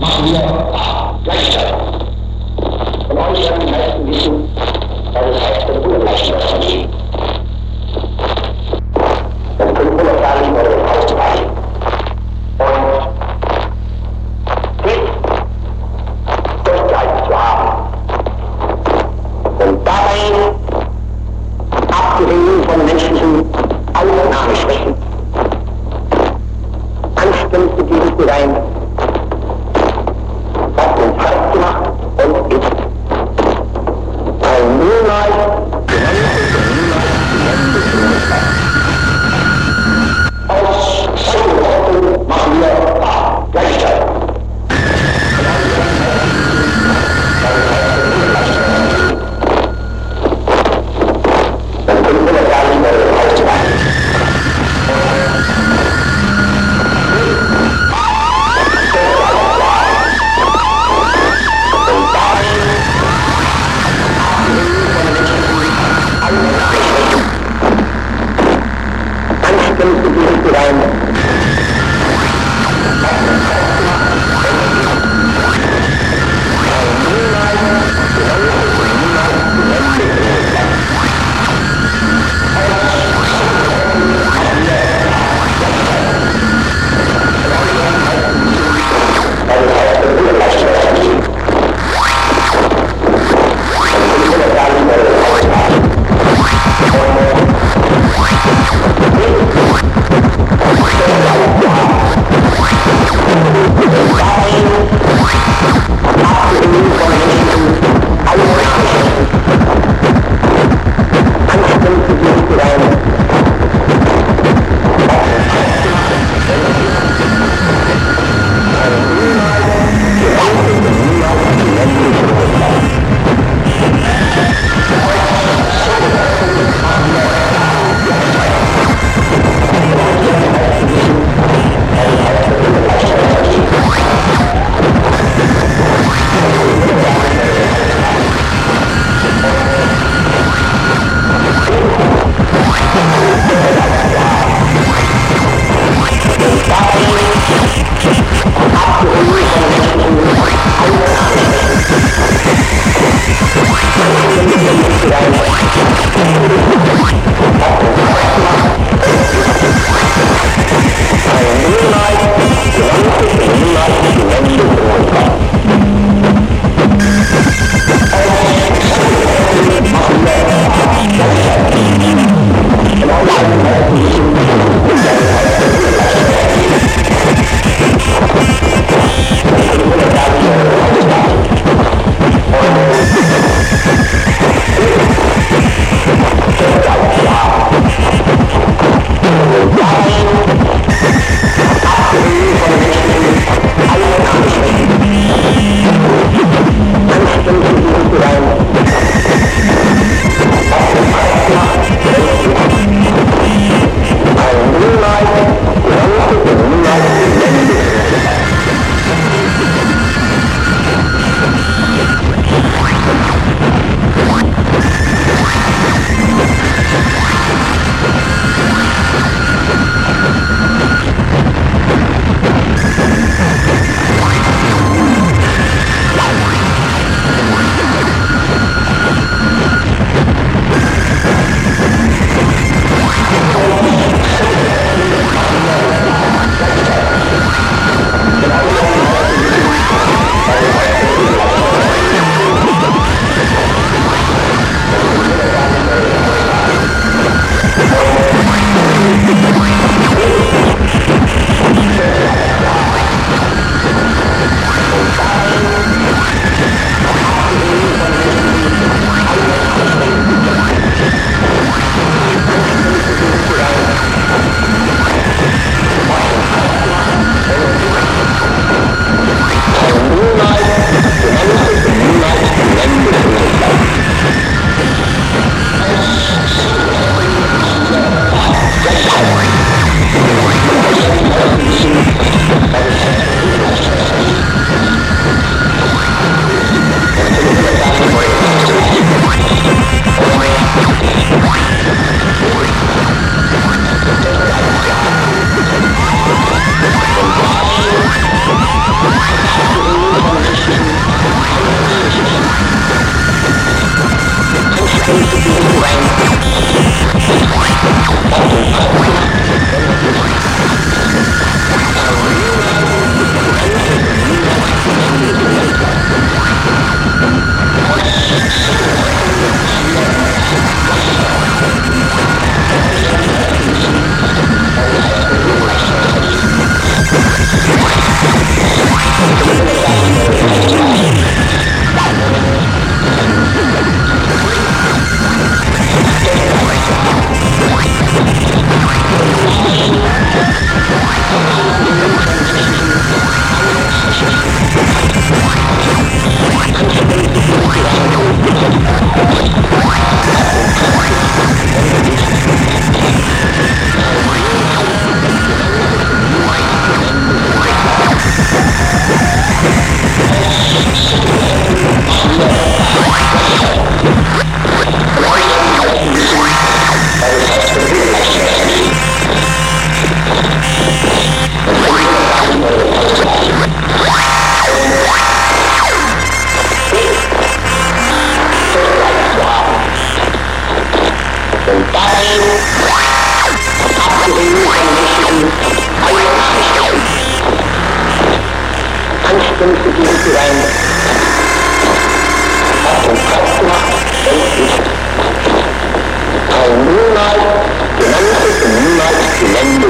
machen wir Gleichstellung. Von euch werden die meisten wissen, was es heißt, den Ungleichen das Familien. Das können wir noch gar nicht mehr ausweichen. Und dies durchgehalten zu haben. Und dabei abgesehen von menschlichen Ausnahmeschwächen anständig gegeben zu sein, was gemacht und ist. Weil Anstöße gegen die Weine. Und Gott macht endlich. Ein niemals genanntes und niemals gelände